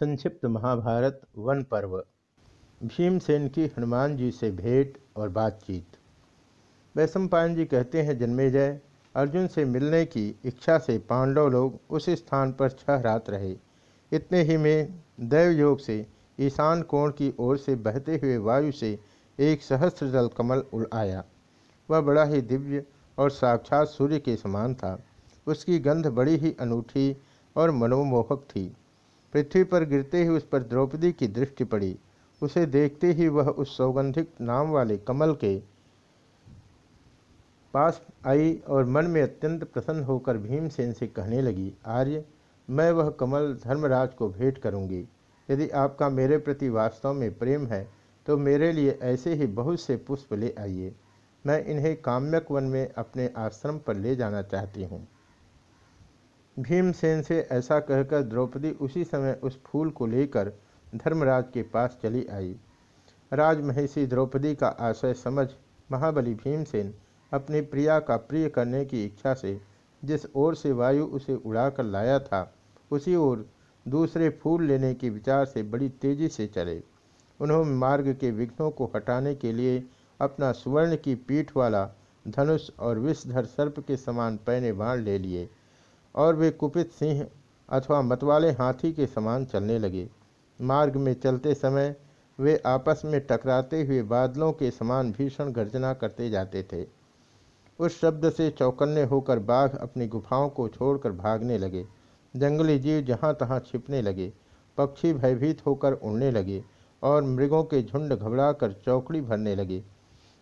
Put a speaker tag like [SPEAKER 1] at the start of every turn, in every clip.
[SPEAKER 1] संक्षिप्त महाभारत वन पर्व। भीमसेन की हनुमान जी से भेंट और बातचीत। वैशंपायन जी कहते हैं, जन्मेजय, अर्जुन से मिलने की इच्छा से पांडव लोग उस स्थान पर छह रात रहे। इतने ही में दैव योग से ईशान कोण की ओर से बहते हुए वायु से एक सहस्त्र जल कमल उड़ आया। वह बड़ा ही दिव्य और साक्षात सूर्य के समान था। उसकी गंध बड़ी ही अनूठी और मनोमोहक थी। पृथ्वी पर गिरते ही उस पर द्रौपदी की दृष्टि पड़ी। उसे देखते ही वह उस सौगंधिक नाम वाले कमल के पास आई और मन में अत्यंत प्रसन्न होकर भीमसेन से कहने लगी, आर्य, मैं वह कमल धर्मराज को भेंट करूँगी। यदि आपका मेरे प्रति वास्तव में प्रेम है तो मेरे लिए ऐसे ही बहुत से पुष्प ले आइए। मैं इन्हें काम्यक वन में अपने आश्रम पर ले जाना चाहती हूँ। भीमसेन से ऐसा कहकर द्रौपदी उसी समय उस फूल को लेकर धर्मराज के पास चली आई। राजमहिषी द्रौपदी का आशय समझ महाबली भीमसेन अपनी प्रिया का प्रिय करने की इच्छा से जिस ओर से वायु उसे उड़ाकर लाया था, उसी ओर दूसरे फूल लेने के विचार से बड़ी तेज़ी से चले। उन्होंने मार्ग के विघ्नों को हटाने के लिए अपना सुवर्ण की पीठ वाला धनुष और विषधर सर्प के समान पैने बाण ले लिए। और वे कुपित सिंह अथवा मतवाले हाथी के समान चलने लगे। मार्ग में चलते समय वे आपस में टकराते हुए बादलों के समान भीषण गर्जना करते जाते थे। उस शब्द से चौकन्ने होकर बाघ अपनी गुफाओं को छोड़कर भागने लगे। जंगली जीव जहाँ तहाँ छिपने लगे। पक्षी भयभीत होकर उड़ने लगे और मृगों के झुंड घबराकर चौकड़ी भरने लगे।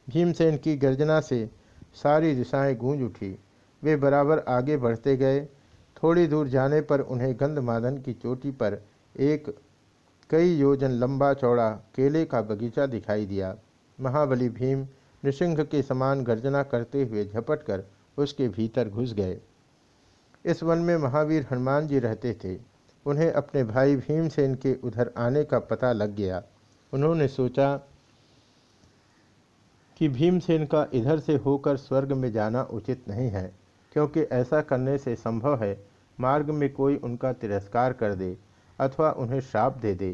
[SPEAKER 1] भीमसेन की गर्जना से सारी दिशाएँ गूंज उठी। वे बराबर आगे बढ़ते गए थोड़ी दूर जाने पर उन्हें गंधमादन की चोटी पर एक कई योजन लंबा चौड़ा केले का बगीचा दिखाई दिया। महाबली भीम नृसिंह के समान गर्जना करते हुए झपट कर उसके भीतर घुस गए। इस वन में महावीर हनुमान जी रहते थे। उन्हें अपने भाई भीमसेन के उधर आने का पता लग गया। उन्होंने सोचा कि भीमसेन का इधर से होकर स्वर्ग में जाना उचित नहीं है। क्योंकि ऐसा करने से संभव है, मार्ग में कोई उनका तिरस्कार कर दे अथवा उन्हें श्राप दे दे।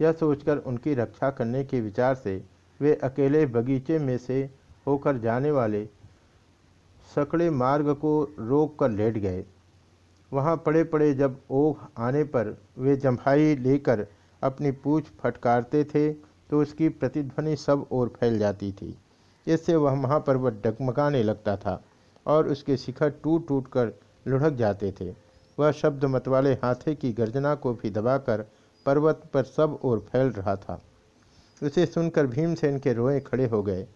[SPEAKER 1] यह सोचकर उनकी रक्षा करने के विचार से वे अकेले बगीचे में से होकर जाने वाले सकड़े मार्ग को रोक कर लेट गए। वहाँ पड़े पड़े जब ओघ आने पर वे जम्भाई लेकर अपनी पूछ फटकारते थे तो उसकी प्रतिध्वनि सब ओर फैल जाती थी। इससे वह महापर्वत डगमगाने लगता था। और उसके शिखर टूट टूट कर लुढ़क जाते थे। वह शब्द मतवाले हाथे की गर्जना को भी दबाकर पर्वत पर सब ओर फैल रहा था। उसे सुनकर भीमसेन के रोए खड़े हो गए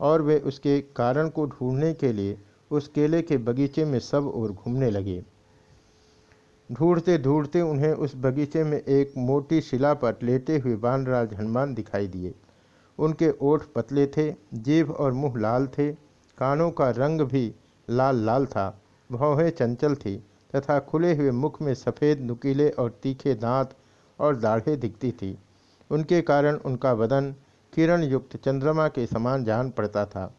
[SPEAKER 1] और वे उसके कारण को ढूँढने के लिए उस केले के बगीचे में सब ओर घूमने लगे। ढूंढते ढूंढते उन्हें उस बगीचे में एक मोटी शिला पर लेटे हुए बानराज हनुमान दिखाई दिए। उनके ओठ पतले थे जीभ और मुँह लाल थे, कानों का रंग भी लाल लाल था। भौहें चंचल थी तथा खुले हुए मुख में सफ़ेद, नुकीले और तीखे दांत और दाढ़े दिखती थी। उनके कारण उनका वदन किरण युक्त चंद्रमा के समान जान पड़ता था।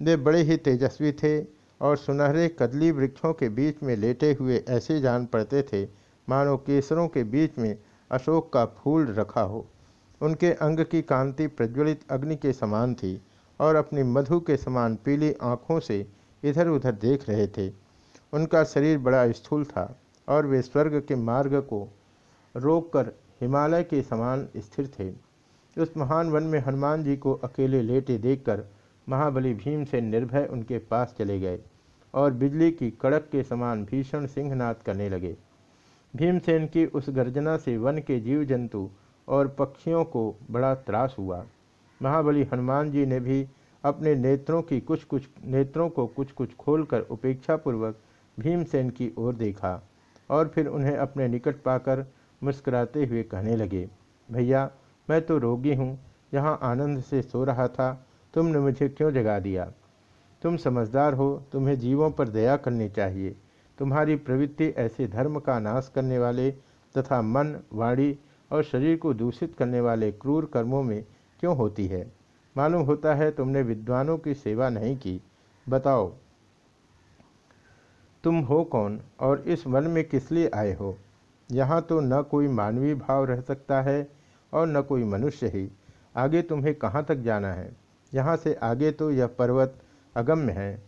[SPEAKER 1] वे बड़े ही तेजस्वी थे और सुनहरे कदली वृक्षों के बीच में लेटे हुए ऐसे जान पड़ते थे मानो केसरों के बीच में अशोक का फूल रखा हो। उनके अंग की कांति प्रज्वलित अग्नि के समान थी और अपनी मधु के समान पीली आँखों से इधर उधर देख रहे थे। उनका शरीर बड़ा स्थूल था और वे स्वर्ग के मार्ग को रोककर हिमालय के समान स्थिर थे। उस महान वन में हनुमान जी को अकेले लेटे देखकर महाबली भीम से निर्भय उनके पास चले गए और बिजली की कड़क के समान भीषण सिंहनाद करने लगे। भीमसेन की उस गर्जना से वन के जीव जंतु और पक्षियों को बड़ा त्रास हुआ। महाबली हनुमान जी ने भी अपने नेत्रों की कुछ कुछ, नेत्रों को कुछ कुछ खोलकर उपेक्षापूर्वक भीमसेन की ओर देखा और फिर उन्हें अपने निकट पाकर मुस्कुराते हुए कहने लगे, भैया, मैं तो रोगी हूँ, यहाँ आनंद से सो रहा था, तुमने मुझे क्यों जगा दिया? तुम समझदार हो, तुम्हें जीवों पर दया करनी चाहिए। तुम्हारी प्रवृत्ति ऐसे धर्म का नाश करने वाले तथा मन, वाणी और शरीर को दूषित करने वाले क्रूर कर्मों में क्यों होती है? मालूम होता है तुमने विद्वानों की सेवा नहीं की। बताओ, तुम हो कौन और इस वन में किस लिए आए हो? यहाँ तो न कोई मानवीय भाव रह सकता है और न कोई मनुष्य ही। आगे तुम्हें कहाँ तक जाना है? यहाँ से आगे तो यह पर्वत अगम्य है।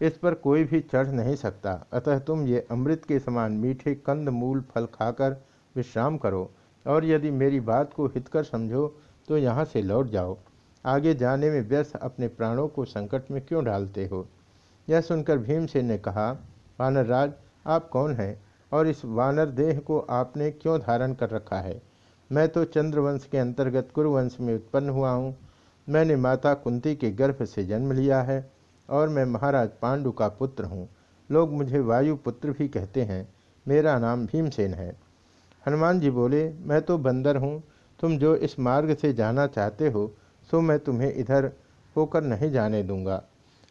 [SPEAKER 1] इस पर कोई भी चढ़ नहीं सकता। अतः तुम ये अमृत के समान मीठे कंद मूल फल खाकर विश्राम करो और यदि मेरी बात को हितकर समझो तो यहाँ से लौट जाओ। आगे जाने में व्यर्थ अपने प्राणों को संकट में क्यों डालते हो? यह सुनकर भीमसेन ने कहा वानर राज आप कौन हैं और इस वानर देह को आपने क्यों धारण कर रखा है? मैं तो चंद्रवंश के अंतर्गत कुरुवंश में उत्पन्न हुआ हूँ। मैंने माता कुंती के गर्भ से जन्म लिया है और मैं महाराज पांडु का पुत्र हूँ। लोग मुझे वायु पुत्र भी कहते हैं। मेरा नाम भीमसेन है। हनुमान जी बोले, मैं तो बंदर हूँ। तुम जो इस मार्ग से जाना चाहते हो सो मैं तुम्हें इधर होकर नहीं जाने दूँगा।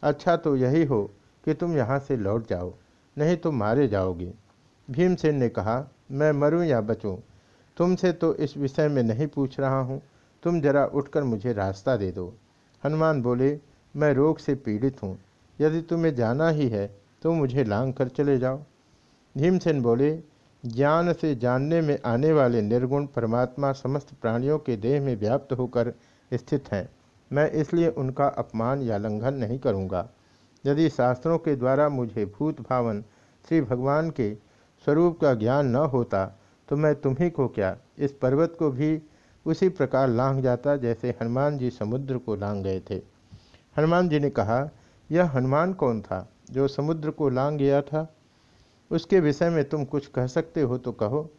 [SPEAKER 1] अच्छा तो यही हो कि तुम यहाँ से लौट जाओ, नहीं तो मारे जाओगे। भीमसेन ने कहा, मैं मरूं या बचूं? तुमसे तो इस विषय में नहीं पूछ रहा हूँ। तुम जरा उठकर मुझे रास्ता दे दो। हनुमान बोले, मैं रोग से पीड़ित हूँ। यदि तुम्हें जाना ही है तो मुझे लांग कर चले जाओ। भीमसेन बोले, ज्ञान से जानने में आने वाले निर्गुण परमात्मा समस्त प्राणियों के देह में व्याप्त होकर स्थित हैं। मैं इसलिए उनका अपमान या लंघन नहीं करूँगा। यदि शास्त्रों के द्वारा मुझे भूत भावन श्री भगवान के स्वरूप का ज्ञान न होता तो मैं तुम्ही को क्या इस पर्वत को भी उसी प्रकार लांघ जाता जैसे हनुमान जी समुद्र को लांघ गए थे? हनुमान जी ने कहा, यह हनुमान कौन था जो समुद्र को लांघ गया था? उसके विषय में तुम कुछ कह सकते हो तो कहो।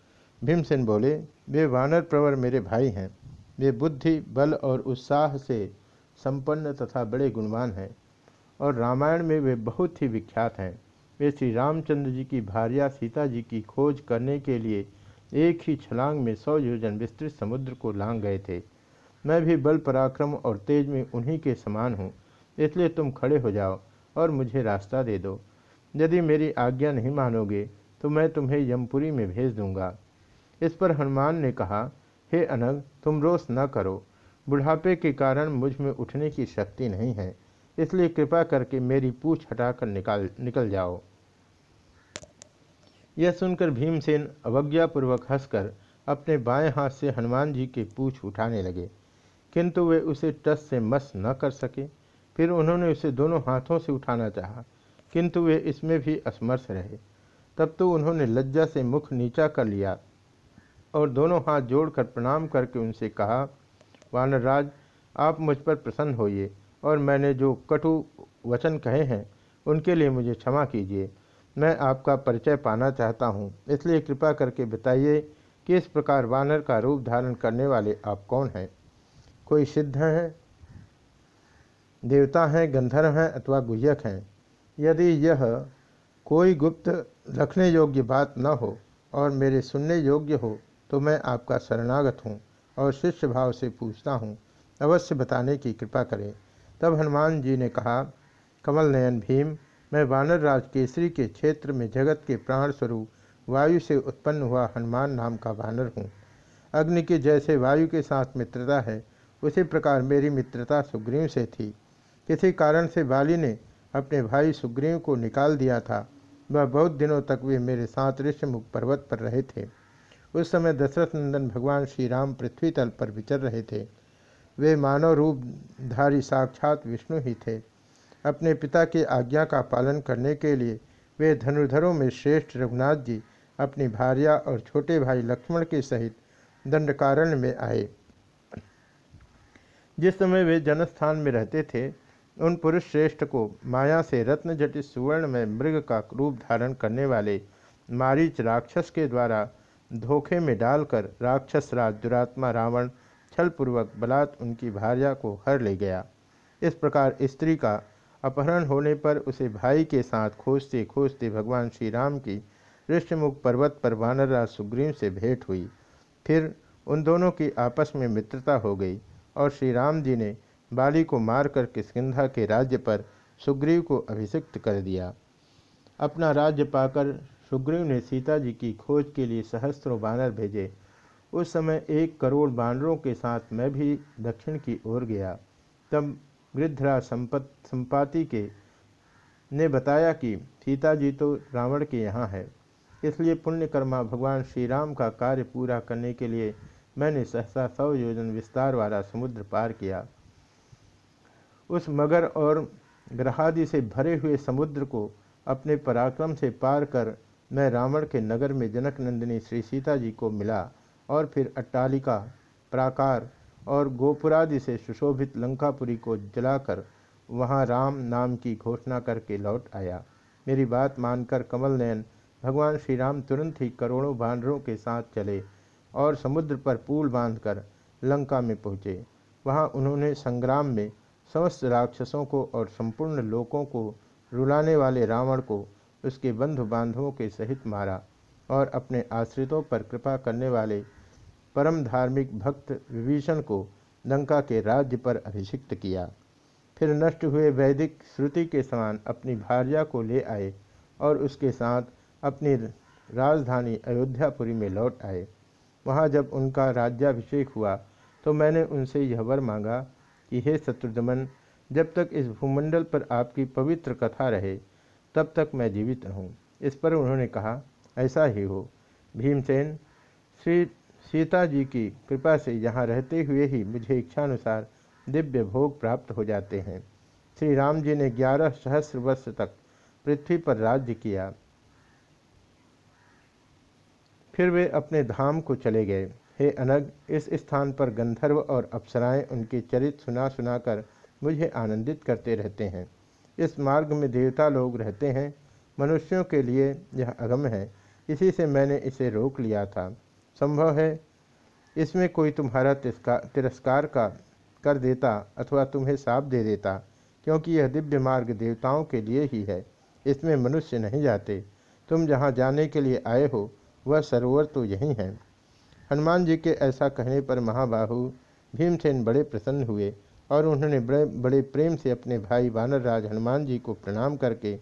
[SPEAKER 1] भीमसेन बोले, वे वानर प्रवर मेरे भाई हैं। वे बुद्धि, बल और उत्साह से संपन्न तथा बड़े गुणवान हैं और रामायण में वे बहुत ही विख्यात हैं। वे श्री रामचंद्र जी की भार्या सीता जी की खोज करने के लिए एक ही छलांग में सौ योजन विस्तृत समुद्र को लांग गए थे। मैं भी बल पराक्रम और तेज में उन्हीं के समान हूँ, इसलिए तुम खड़े हो जाओ और मुझे रास्ता दे दो। यदि मेरी आज्ञा नहीं मानोगे तो मैं तुम्हें यमपुरी में भेज दूँगा। इस पर हनुमान ने कहा हे अनग, तुम रोष न करो। बुढ़ापे के कारण मुझमें उठने की शक्ति नहीं है, इसलिए कृपा करके मेरी पूछ हटाकर निकाल, निकल जाओ। यह सुनकर भीमसेन अवज्ञापूर्वक हंसकर अपने बाएँ हाथ से हनुमान जी के पूछ उठाने लगे, किंतु वे उसे टस से मस न कर सके। फिर उन्होंने उसे दोनों हाथों से उठाना चाहा, किंतु वे इसमें भी असमर्थ रहे। तब तो उन्होंने लज्जा से मुख नीचा कर लिया और दोनों हाथ जोड़कर प्रणाम करके उनसे कहा, वानरराज, आप मुझ पर प्रसन्न होइए और मैंने जो कटु वचन कहे हैं, उनके लिए मुझे क्षमा कीजिए। मैं आपका परिचय पाना चाहता हूँ, इसलिए कृपा करके बताइए कि इस प्रकार वानर का रूप धारण करने वाले आप कौन हैं? कोई सिद्ध हैं? देवता हैं, गंधर्व हैं अथवा गुह्यक हैं? यदि यह कोई गुप्त रखने योग्य बात न हो और मेरे सुनने योग्य हो तो मैं आपका शरणागत हूँ और शिष्य भाव से पूछता हूँ, अवश्य बताने की कृपा करें। तब हनुमान जी ने कहा, कमल नयन भीम, मैं वानर राज केसरी के क्षेत्र में जगत के प्राण स्वरूप वायु से उत्पन्न हुआ हनुमान नाम का वानर हूँ। अग्नि के जैसे वायु के साथ मित्रता है, उसी प्रकार मेरी मित्रता सुग्रीव से थी। किसी कारण से बाली ने अपने भाई सुग्रीव को निकाल दिया था। वह बहुत दिनों तक वे मेरे साथ ऋषमुख पर्वत पर रहे थे। उस समय दशरथ नंदन भगवान श्री राम पृथ्वी तल पर विचर रहे थे। वे मानव रूपधारी साक्षात विष्णु ही थे। अपने पिता की आज्ञा का पालन करने के लिए वे धनुर्धरों में श्रेष्ठ रघुनाथ जी, अपनी भार्या और छोटे भाई लक्ष्मण के सहित दंडकारण्य में आए। जिस समय वे जनस्थान में रहते थे, उन पुरुष श्रेष्ठ को माया से रत्न जटित सुवर्ण में मृग का रूप धारण करने वाले मारीच राक्षस के द्वारा धोखे में डालकर राक्षस राज दुरात्मा रावण छलपूर्वक बलात् उनकी भार्या को हर ले गया। इस प्रकार स्त्री का अपहरण होने पर उसे भाई के साथ खोजते खोजते भगवान श्री राम की ऋषमुख पर्वत पर वानरराज सुग्रीव से भेंट हुई। फिर उन दोनों की आपस में मित्रता हो गई और श्री राम जी ने बाली को मारकर किस्किंधा के राज्य पर सुग्रीव को अभिषिक्त कर दिया। अपना राज्य पाकर सुग्रीव ने सीता जी की खोज के लिए सहस्त्रों बानर भेजे। उस समय एक करोड़ बानरों के साथ मैं भी दक्षिण की ओर गया। तब गृध्रा संपत, संपाति के, ने बताया कि सीता जी तो रावण के यहाँ है। इसलिए पुण्यकर्मा भगवान श्री राम का कार्य पूरा करने के लिए मैंने सहसा सौ योजन विस्तार वाला समुद्र पार किया। उस मगर और ग्रहादि से भरे हुए समुद्र को अपने पराक्रम से पार कर मैं रावण के नगर में जनक नंदिनी श्री सीता जी को मिला और फिर अट्टालिका, प्राकार और गोपुरादि से सुशोभित लंकापुरी को जलाकर वहाँ राम नाम की घोषणा करके लौट आया। मेरी बात मानकर कमल नयन भगवान श्री राम तुरंत ही करोड़ों बानरों के साथ चले और समुद्र पर पुल बांधकर लंका में पहुँचे। वहाँ उन्होंने संग्राम में समस्त राक्षसों को और संपूर्ण लोकों को रुलाने वाले रावण को उसके बंधु बांधवों के सहित मारा और अपने आश्रितों पर कृपा करने वाले परम धार्मिक भक्त विभीषण को लंका के राज्य पर अभिषिक्त किया। फिर नष्ट हुए वैदिक श्रुति के समान अपनी भार्या को ले आए और उसके साथ अपनी राजधानी अयोध्यापुरी में लौट आए। वहाँ जब उनका राज्याभिषेक हुआ तो मैंने उनसे यह वर मांगा कि, हे शत्रुदमन, जब तक इस भूमंडल पर आपकी पवित्र कथा रहे तब तक मैं जीवित रहूँ। इस पर उन्होंने कहा, ऐसा ही हो। भीमसेन, श्री सीता जी की कृपा से यहाँ रहते हुए ही मुझे इच्छानुसार दिव्य भोग प्राप्त हो जाते हैं। श्री राम जी ने ग्यारह सहस्र वर्ष तक पृथ्वी पर राज्य किया। फिर वे अपने धाम को चले गए। हे अनग, इस स्थान पर गंधर्व और अप्सराएँ उनके चरित सुना सुनाकर मुझे आनंदित करते रहते हैं। इस मार्ग में देवता लोग रहते हैं। मनुष्यों के लिए यह अगम है। इसी से मैंने इसे रोक लिया था। संभव है इसमें कोई तुम्हारा तिरस्कार का कर देता अथवा तुम्हें साप दे देता, क्योंकि यह दिव्य मार्ग देवताओं के लिए ही है। इसमें मनुष्य नहीं जाते। तुम जहाँ जाने के लिए आए हो, वह सरोवर तो यही है। हनुमान जी के ऐसा कहने पर महाबाहु भीमसेन बड़े प्रसन्न हुए। और उन्होंने बड़े बड़े प्रेम से अपने भाई वानर राज हनुमान जी को प्रणाम करके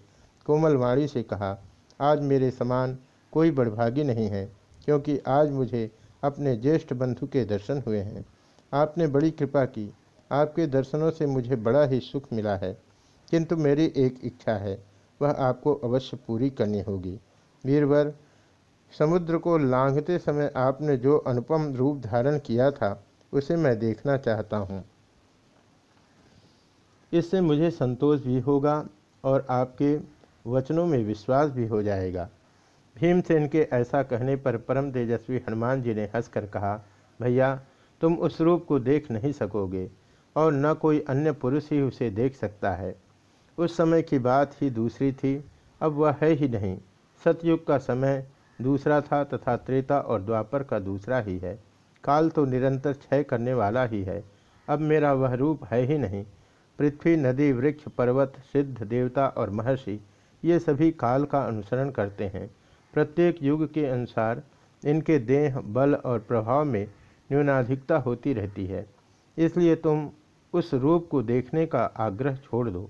[SPEAKER 1] कोमल वाणी से कहा, आज मेरे समान कोई बड़भागी नहीं है, क्योंकि आज मुझे अपने ज्येष्ठ बंधु के दर्शन हुए हैं। आपने बड़ी कृपा की, आपके दर्शनों से मुझे बड़ा ही सुख मिला है। किंतु मेरी एक इच्छा है, वह आपको अवश्य पूरी करनी होगी। वीरवर, समुद्र को लांघते समय आपने जो अनुपम रूप धारण किया था, उसे मैं देखना चाहता हूँ। इससे मुझे संतोष भी होगा और आपके वचनों में विश्वास भी हो जाएगा। भीमसेन के ऐसा कहने पर परम तेजस्वी हनुमान जी ने हंसकर कहा, भैया, तुम उस रूप को देख नहीं सकोगे और न कोई अन्य पुरुष ही उसे देख सकता है। उस समय की बात ही दूसरी थी, अब वह है ही नहीं। सतयुग का समय दूसरा था तथा त्रेता और द्वापर का दूसरा ही है। काल तो निरंतर क्षय करने वाला ही है। अब मेरा वह रूप है ही नहीं। पृथ्वी, नदी, वृक्ष, पर्वत, सिद्ध, देवता और महर्षि, ये सभी काल का अनुसरण करते हैं। प्रत्येक युग के अनुसार इनके देह, बल और प्रभाव में न्यूनाधिकता होती रहती है। इसलिए तुम उस रूप को देखने का आग्रह छोड़ दो।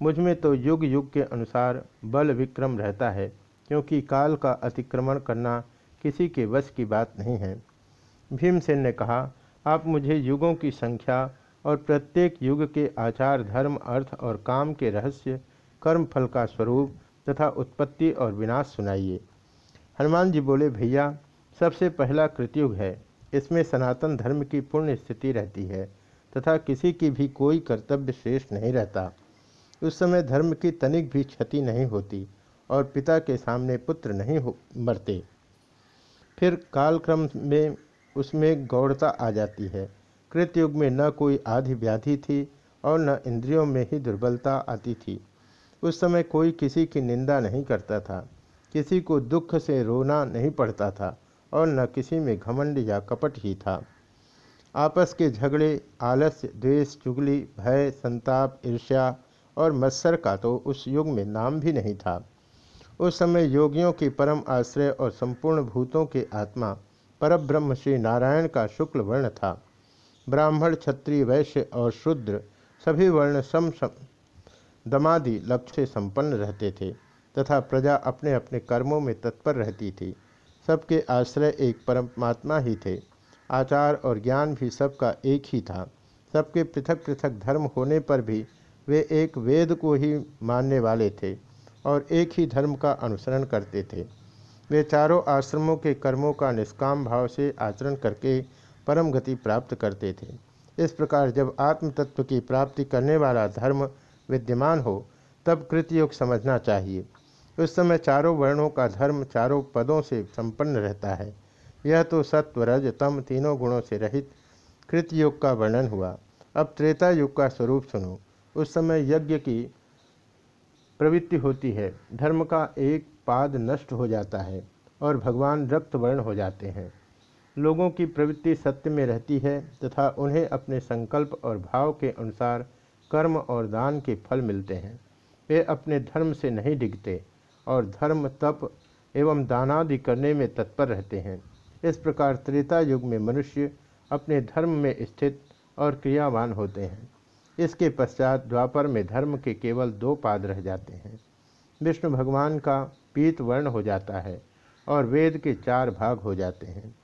[SPEAKER 1] मुझमें तो युग युग के अनुसार बल विक्रम रहता है, क्योंकि काल का अतिक्रमण करना किसी के वश की बात नहीं है। भीमसेन ने कहा, आप मुझे युगों की संख्या और प्रत्येक युग के आचार, धर्म, अर्थ और काम के रहस्य, कर्म, फल का स्वरूप तथा उत्पत्ति और विनाश सुनाइए। हनुमान जी बोले, भैया, सबसे पहला कृतयुग है। इसमें सनातन धर्म की पूर्ण स्थिति रहती है तथा किसी की भी कोई कर्तव्य श्रेष्ठ नहीं रहता। उस समय धर्म की तनिक भी क्षति नहीं होती और पिता के सामने पुत्र नहीं हो, मरते। फिर कालक्रम में उसमें गौड़ता आ जाती है। कृतयुग में न कोई आधि व्याधि थी और न इंद्रियों में ही दुर्बलता आती थी। उस समय कोई किसी की निंदा नहीं करता था, किसी को दुख से रोना नहीं पड़ता था और न किसी में घमंड या कपट ही था। आपस के झगड़े, आलस्य, द्वेष, चुगली, भय, संताप, ईर्ष्या और मत्सर का तो उस युग में नाम भी नहीं था। उस समय योगियों की परम आश्रय और संपूर्ण भूतों के आत्मा परब्रह्म श्री नारायण का शुक्ल वर्ण था। ब्राह्मण क्षत्रिय वैश्य और शूद्र सभी वर्ण सम, दमादि लक्ष्य से संपन्न रहते थे तथा प्रजा अपने अपने कर्मों में तत्पर रहती थी। सबके आश्रय एक परमात्मा ही थे। आचार और ज्ञान भी सबका एक ही था। सबके पृथक पृथक धर्म होने पर भी वे एक वेद को ही मानने वाले थे और एक ही धर्म का अनुसरण करते थे। वे चारों आश्रमों के कर्मों का निष्काम भाव से आचरण करके परम गति प्राप्त करते थे। इस प्रकार जब आत्म तत्व की प्राप्ति करने वाला धर्म विद्यमान हो, तब कृतयुग समझना चाहिए। उस समय चारों वर्णों का धर्म चारों पदों से संपन्न रहता है। यह तो सत्व, रज, तम तीनों गुणों से रहित कृतयुग का वर्णन हुआ। अब त्रेता युग का स्वरूप सुनो। उस समय यज्ञ की प्रवृत्ति होती है। धर्म का एक पाद नष्ट हो जाता है और भगवान रक्त वर्ण हो जाते हैं। लोगों की प्रवृत्ति सत्य में रहती है तथा उन्हें अपने संकल्प और भाव के अनुसार कर्म और दान के फल मिलते हैं। वे अपने धर्म से नहीं डिगते और धर्म, तप एवं दानादि करने में तत्पर रहते हैं। इस प्रकार त्रेता युग में मनुष्य अपने धर्म में स्थित और क्रियावान होते हैं। इसके पश्चात द्वापर में धर्म के केवल दो पाद रह जाते हैं। विष्णु भगवान का पीत वर्ण हो जाता है और वेद के चार भाग हो जाते हैं।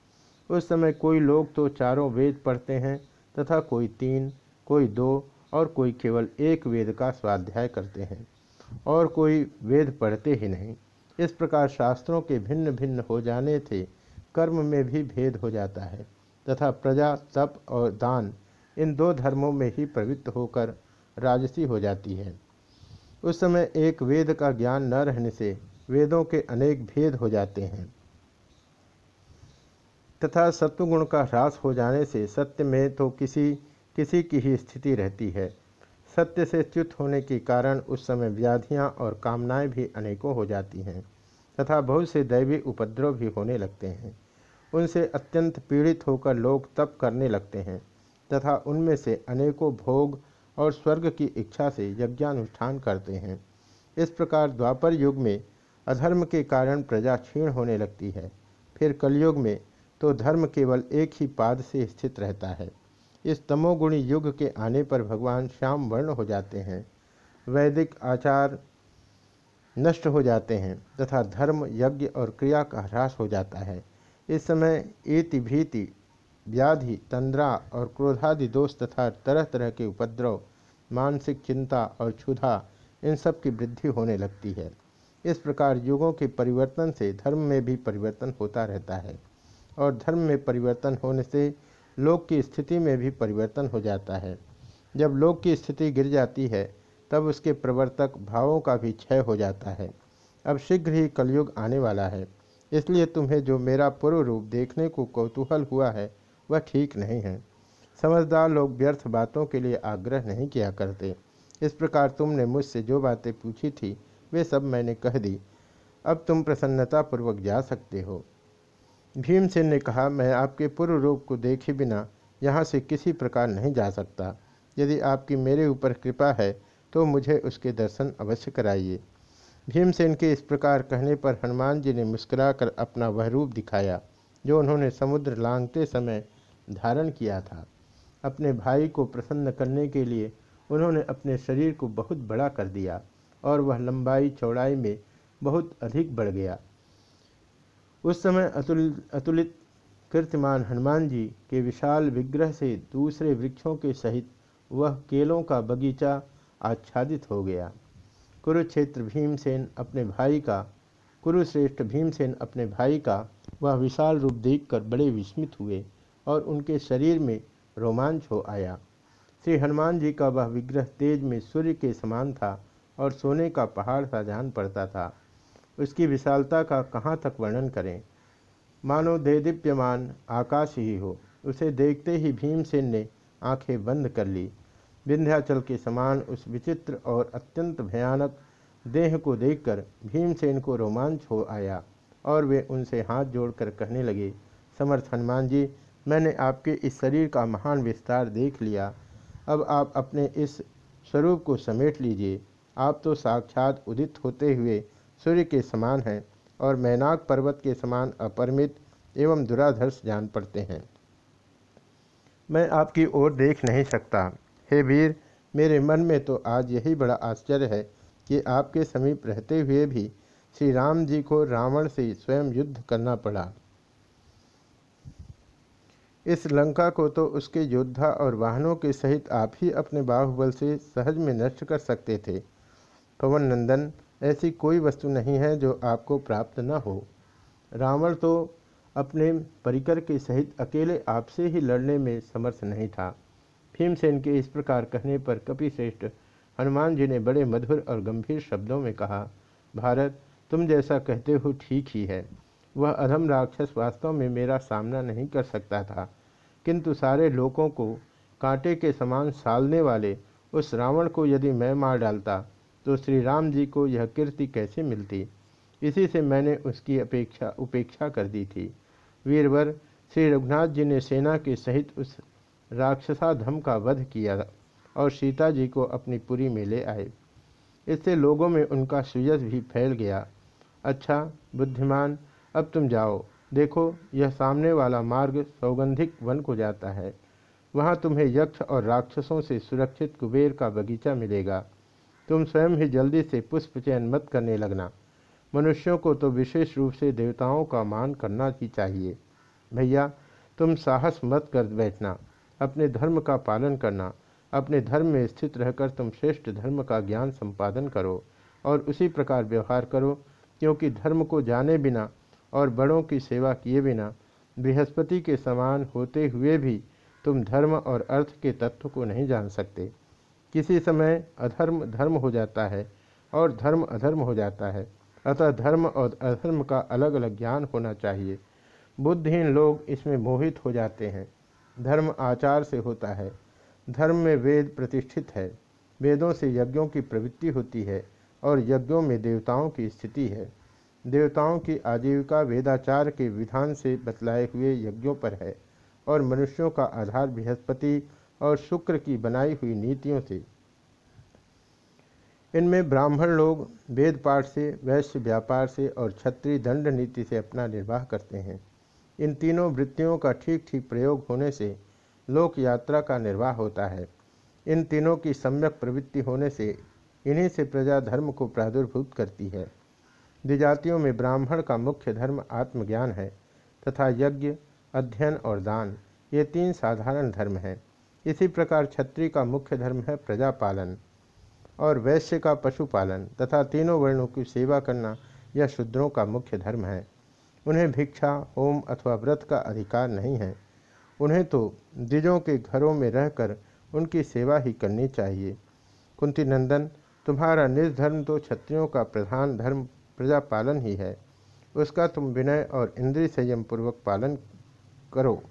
[SPEAKER 1] उस समय कोई लोग तो चारों वेद पढ़ते हैं तथा कोई तीन, कोई दो और कोई केवल एक वेद का स्वाध्याय करते हैं और कोई वेद पढ़ते ही नहीं। इस प्रकार शास्त्रों के भिन्न भिन्न हो जाने से कर्म में भी भेद हो जाता है तथा प्रजा, तप और दान इन दो धर्मों में ही प्रवृत्त होकर राजसी हो जाती है। उस समय एक वेद का ज्ञान न रहने से वेदों के अनेक भेद हो जाते हैं। तथा सत्वगुण का ह्रास हो जाने से सत्य में तो किसी किसी की ही स्थिति रहती है। सत्य से च्युत होने के कारण उस समय व्याधियाँ और कामनाएँ भी अनेकों हो जाती हैं, तथा बहुत से दैवी उपद्रव भी होने लगते हैं। उनसे अत्यंत पीड़ित होकर लोग तप करने लगते हैं, तथा उनमें से अनेकों भोग और स्वर्ग की इच्छा से यज्ञानुष्ठान करते हैं। इस प्रकार द्वापर युग में अधर्म के कारण प्रजा क्षीण होने लगती है, फिर कलयुग में तो धर्म केवल एक ही पाद से स्थित रहता है। इस तमोगुणी युग के आने पर भगवान श्याम वर्ण हो जाते हैं। वैदिक आचार नष्ट हो जाते हैं तथा धर्म, यज्ञ और क्रिया का ह्रास हो जाता है। इस समय इति भीति, व्याधि, तंद्रा और क्रोधादि दोष तथा तरह तरह के उपद्रव, मानसिक चिंता और क्षुधा, इन सब की वृद्धि होने लगती है। इस प्रकार युगों के परिवर्तन से धर्म में भी परिवर्तन होता रहता है। और धर्म में परिवर्तन होने से लोक की स्थिति में भी परिवर्तन हो जाता है। जब लोक की स्थिति गिर जाती है, तब उसके प्रवर्तक भावों का भी क्षय हो जाता है। अब शीघ्र ही कलयुग आने वाला है, इसलिए तुम्हें जो मेरा पूर्व रूप देखने को कौतूहल हुआ है, वह ठीक नहीं है। समझदार लोग व्यर्थ बातों के लिए आग्रह नहीं किया करते। इस प्रकार तुमने मुझसे जो बातें पूछी थी, वे सब मैंने कह दी। अब तुम प्रसन्नतापूर्वक जा सकते हो। भीमसेन ने कहा, मैं आपके पूर्व रूप को देखे बिना यहाँ से किसी प्रकार नहीं जा सकता। यदि आपकी मेरे ऊपर कृपा है तो मुझे उसके दर्शन अवश्य कराइए। भीमसेन के इस प्रकार कहने पर हनुमान जी ने मुस्कुराकर अपना वह रूप दिखाया, जो उन्होंने समुद्र लांगते समय धारण किया था। अपने भाई को प्रसन्न करने के लिए उन्होंने अपने शरीर को बहुत बड़ा कर दिया और वह लंबाई चौड़ाई में बहुत अधिक बढ़ गया। उस समय अतुल, अतुलित कीर्तिमान हनुमान जी के विशाल विग्रह से दूसरे वृक्षों के सहित वह केलों का बगीचा आच्छादित हो गया। कुरुक्षेत्र भीमसेन अपने भाई का, कुरुश्रेष्ठ भीमसेन अपने भाई का वह विशाल रूप देखकर बड़े विस्मित हुए और उनके शरीर में रोमांच हो आया। श्री हनुमान जी का वह विग्रह तेज में सूर्य के समान था और सोने का पहाड़ सा जान पड़ता था। उसकी विशालता का कहाँ तक वर्णन करें? मानो दे दीप्यमान आकाश ही हो। उसे देखते ही भीमसेन ने आँखें बंद कर ली। विंध्याचल के समान उस विचित्र और अत्यंत भयानक देह को देखकर भीमसेन को रोमांच हो आया और वे उनसे हाथ जोड़कर कहने लगे, समर्थ हनुमान जी, मैंने आपके इस शरीर का महान विस्तार देख लिया। अब आप अपने इस स्वरूप को समेट लीजिए। आप तो साक्षात उदित होते हुए सूर्य के समान हैं और मैनाक पर्वत के समान अपरिमित एवं दुराधर्ष जान पड़ते हैं। मैं आपकी ओर देख नहीं सकता। हे वीर, मेरे मन में तो आज यही बड़ा आश्चर्य है कि आपके समीप रहते हुए भी श्री राम जी को रावण से स्वयं युद्ध करना पड़ा। इस लंका को तो उसके योद्धा और वाहनों के सहित आप ही अपने बाहुबल से सहज में नष्ट कर सकते थे। पवन नंदन ऐसी कोई वस्तु नहीं है जो आपको प्राप्त न हो। रावण तो अपने परिकर के सहित अकेले आपसे ही लड़ने में समर्थ नहीं था। भीमसेन के इस प्रकार कहने पर कपिश्रेष्ठ हनुमान जी ने बड़े मधुर और गंभीर शब्दों में कहा, भारत, तुम जैसा कहते हो ठीक ही है। वह अधम राक्षस वास्तव में मेरा सामना नहीं कर सकता था। किंतु सारे लोगों को कांटे के समान सालने वाले उस रावण को यदि मैं मार डालता तो श्री राम जी को यह कीर्ति कैसे मिलती? इसी से मैंने उसकी अपेक्षा, उपेक्षा कर दी थी। वीरवर, श्री रघुनाथ जी ने सेना के सहित उस राक्षसाधम का वध किया और सीता जी को अपनी पुरी में ले आए। इससे लोगों में उनका सुयस भी फैल गया। अच्छा बुद्धिमान, अब तुम जाओ। देखो, यह सामने वाला मार्ग सौगंधिक वन को जाता है। वहाँ तुम्हें यक्ष और राक्षसों से सुरक्षित कुबेर का बगीचा मिलेगा। तुम स्वयं ही जल्दी से पुष्प चयन मत करने लगना। मनुष्यों को तो विशेष रूप से देवताओं का मान करना ही चाहिए। भैया, तुम साहस मत कर बैठना। अपने धर्म का पालन करना। अपने धर्म में स्थित रहकर तुम श्रेष्ठ धर्म का ज्ञान संपादन करो और उसी प्रकार व्यवहार करो, क्योंकि धर्म को जाने बिना और बड़ों की सेवा किए बिना, बृहस्पति के समान होते हुए भी तुम धर्म और अर्थ के तत्व को नहीं जान सकते। किसी समय अधर्म, धर्म हो जाता है और धर्म अधर्म हो जाता है। अतः धर्म और अधर्म का अलग अलग ज्ञान होना चाहिए। बुद्धिहीन लोग इसमें मोहित हो जाते हैं। धर्म आचार से होता है। धर्म में वेद प्रतिष्ठित है। वेदों से यज्ञों की प्रवृत्ति होती है और यज्ञों में देवताओं की स्थिति है। देवताओं की आजीविका वेदाचार के विधान से बतलाए हुए यज्ञों पर है और मनुष्यों का आधार बृहस्पति और शुक्र की बनाई हुई नीतियों से। इनमें ब्राह्मण लोग वेद पाठ से, वैश्य व्यापार से और क्षत्रिय दंड नीति से अपना निर्वाह करते हैं। इन तीनों वृत्तियों का ठीक ठीक प्रयोग होने से लोक यात्रा का निर्वाह होता है। इन तीनों की सम्यक प्रवृत्ति होने से इन्हीं से प्रजा धर्म को प्रादुर्भूत करती है। द्विजातियों में ब्राह्मण का मुख्य धर्म आत्मज्ञान है तथा यज्ञ, अध्ययन और दान, ये तीन साधारण धर्म हैं। इसी प्रकार क्षत्रिय का मुख्य धर्म है प्रजापालन और वैश्य का पशुपालन तथा तीनों वर्णों की सेवा करना यह शूद्रों का मुख्य धर्म है। उन्हें भिक्षा, होम अथवा व्रत का अधिकार नहीं है। उन्हें तो द्विजों के घरों में रहकर उनकी सेवा ही करनी चाहिए। कुंती नंदन, तुम्हारा निर्धर्म तो क्षत्रियों का प्रधान धर्म प्रजा पालन ही है। उसका तुम विनय और इंद्रिय संयम पूर्वक पालन करो।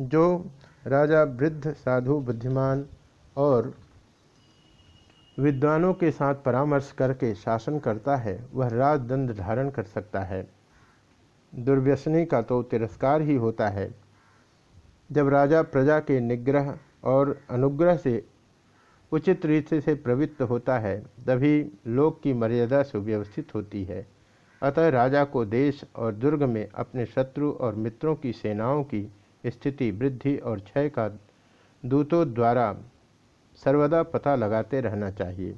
[SPEAKER 1] जो राजा वृद्ध, साधु, बुद्धिमान और विद्वानों के साथ परामर्श करके शासन करता है, वह राजदंड धारण कर सकता है। दुर्व्यसनी का तो तिरस्कार ही होता है। जब राजा प्रजा के निग्रह और अनुग्रह से उचित रीति से प्रवृत्त होता है, तभी लोक की मर्यादा सुव्यवस्थित होती है। अतः राजा को देश और दुर्ग में अपने शत्रु और मित्रों की सेनाओं की स्थिति, वृद्धि और क्षय का दूतों द्वारा सर्वदा पता लगाते रहना चाहिए।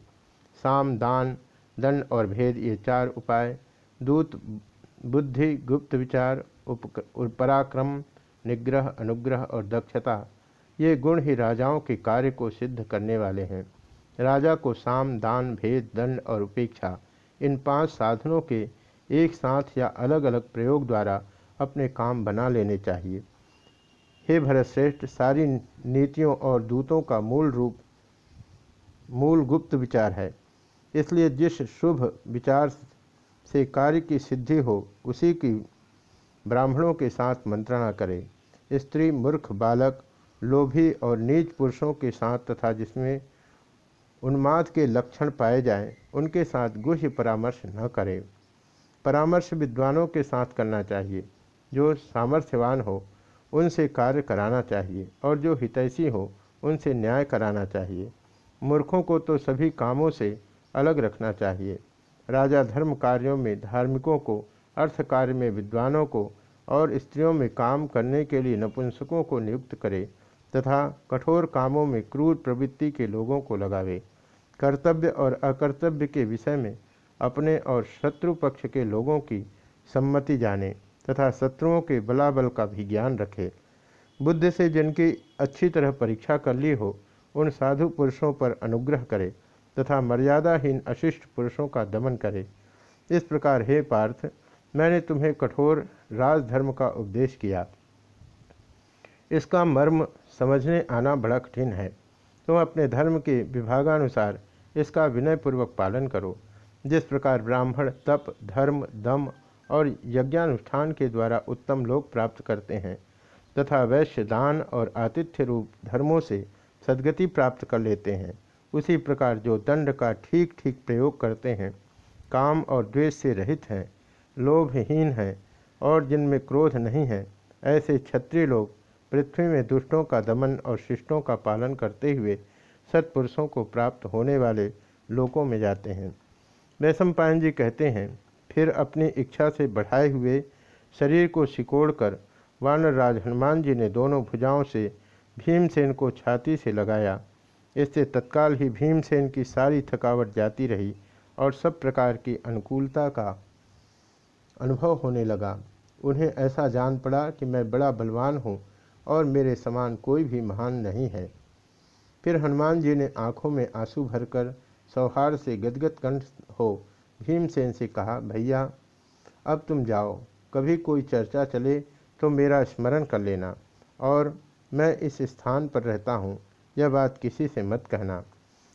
[SPEAKER 1] साम, दान, दंड और भेद, ये चार उपाय। दूत, बुद्धि, गुप्त विचार पराक्रम, निग्रह, अनुग्रह और दक्षता, ये गुण ही राजाओं के कार्य को सिद्ध करने वाले हैं। राजा को साम, दान, भेद, दंड और उपेक्षा, इन पाँच साधनों के एक साथ या अलग अलग प्रयोग द्वारा अपने काम बना लेने चाहिए। हे भरतश्रेष्ठ सारी नीतियों और दूतों का मूल रूप मूल गुप्त विचार है। इसलिए जिस शुभ विचार से कार्य की सिद्धि हो उसी की ब्राह्मणों के साथ मंत्रणा करें। स्त्री मूर्ख बालक लोभी और नीच पुरुषों के साथ तथा जिसमें उन्माद के लक्षण पाए जाएँ, उनके साथ गुह्य परामर्श न करें। परामर्श विद्वानों के साथ करना चाहिए। जो सामर्थ्यवान हो उनसे कार्य कराना चाहिए और जो हितैषी हो, उनसे न्याय कराना चाहिए। मूर्खों को तो सभी कामों से अलग रखना चाहिए। राजा धर्म कार्यों में धार्मिकों को, अर्थ कार्य में विद्वानों को और स्त्रियों में काम करने के लिए नपुंसकों को नियुक्त करे तथा कठोर कामों में क्रूर प्रवृत्ति के लोगों को लगावे। कर्तव्य और अकर्तव्य के विषय में अपने और शत्रु पक्ष के लोगों की सम्मति जाने। तथा शत्रुओं के बलाबल का भी ज्ञान रखे। बुद्ध से जिनकी अच्छी तरह परीक्षा कर ली हो, उन साधु पुरुषों पर अनुग्रह करे तथा मर्यादाहीन अशिष्ट पुरुषों का दमन करे। इस प्रकार, हे पार्थ, मैंने तुम्हें कठोर राजधर्म का उपदेश किया। इसका मर्म समझने आना बड़ा कठिन है। तुम अपने धर्म के विभागानुसार इसका विनयपूर्वक पालन करो। जिस प्रकार ब्राह्मण तप, धर्म, दम और यज्ञानुष्ठान के द्वारा उत्तम लोक प्राप्त करते हैं, तथा वैश्य दान और आतिथ्य रूप धर्मों से सदगति प्राप्त कर लेते हैं। उसी प्रकार जो दंड का ठीक ठीक प्रयोग करते हैं, काम और द्वेष से रहित हैं, लोभहीन हैं, और जिनमें क्रोध नहीं है, ऐसे क्षत्रिय लोग पृथ्वी में दुष्टों का दमन और शिष्टों का पालन करते हुए सत्पुरुषों को प्राप्त होने वाले लोकों में जाते हैं। वैशम जी कहते हैं फिर अपनी इच्छा से बढ़ाए हुए शरीर को सिकोड़कर वानर राज हनुमान जी ने दोनों भुजाओं से भीमसेन को छाती से लगाया। इससे तत्काल ही भीमसेन की सारी थकावट जाती रही और सब प्रकार की अनुकूलता का अनुभव होने लगा। उन्हें ऐसा जान पड़ा कि मैं बड़ा बलवान हूँ और मेरे समान कोई भी महान नहीं है। फिर हनुमान जी ने आँखों में आँसू भरकर, सौहार्द से गदगद कंठ हो भीमसेन से कहा, भैया, अब तुम जाओ। कभी कोई चर्चा चले तो मेरा स्मरण कर लेना और मैं इस स्थान पर रहता हूँ। यह बात किसी से मत कहना।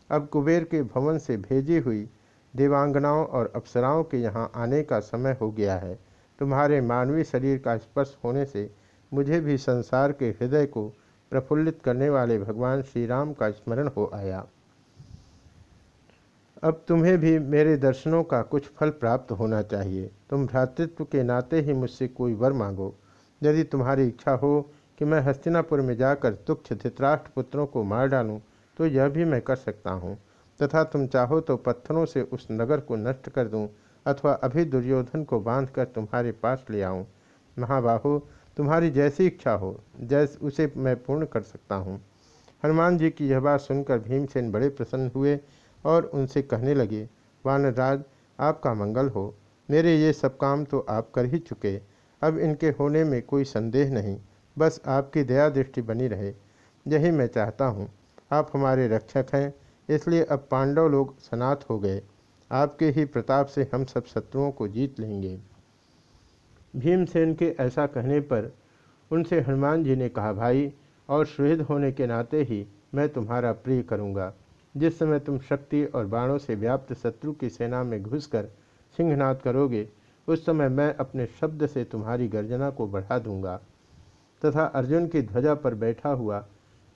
[SPEAKER 1] अब कुबेर के भवन से भेजी हुई देवांगनाओं और अप्सराओं के यहाँ आने का समय हो गया है। तुम्हारे मानवीय शरीर का स्पर्श होने से मुझे भी संसार के हृदय को प्रफुल्लित करने वाले भगवान श्री राम का स्मरण हो आया। अब तुम्हें भी मेरे दर्शनों का कुछ फल प्राप्त होना चाहिए। तुम भ्रातृत्व के नाते ही मुझसे कोई वर मांगो। यदि तुम्हारी इच्छा हो कि मैं हस्तिनापुर में जाकर तुक्ष धित्राष्ट्र पुत्रों को मार डालूं तो यह भी मैं कर सकता हूँ। तथा तुम चाहो तो पत्थरों से उस नगर को नष्ट कर दूँ, अथवा अभी दुर्योधन को बांधकर तुम्हारे पास ले आऊँ। महाबाहु, तुम्हारी जैसी इच्छा हो, जैस उसे मैं पूर्ण कर सकता हूँ। हनुमान जी की यह बात सुनकर भीमसेन बड़े प्रसन्न हुए और उनसे कहने लगे वानराज आपका मंगल हो। मेरे ये सब काम तो आप कर ही चुके। अब इनके होने में कोई संदेह नहीं। बस आपकी दया दृष्टि बनी रहे। यही मैं चाहता हूँ। आप हमारे रक्षक हैं, इसलिए अब पांडव लोग सनात हो गए। आपके ही प्रताप से हम सब शत्रुओं को जीत लेंगे। भीमसेन के ऐसा कहने पर उनसे हनुमान जी ने कहा, भाई, और सुहृद होने के नाते ही मैं तुम्हारा प्रिय करूँगा। जिस समय तुम शक्ति और बाणों से व्याप्त शत्रु की सेना में घुसकर सिंहनाद करोगे, उस समय मैं अपने शब्द से तुम्हारी गर्जना को बढ़ा दूँगा। तथा अर्जुन की ध्वजा पर बैठा हुआ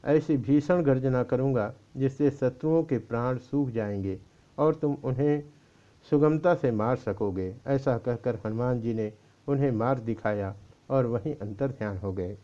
[SPEAKER 1] ऐसी भीषण गर्जना करूँगा, जिससे शत्रुओं के प्राण सूख जाएँगे और तुम उन्हें सुगमता से मार सकोगे। ऐसा कहकर हनुमान जी ने उन्हें मार दिखाया और वहीं अंतर ध्यान हो गए।